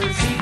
Jersey.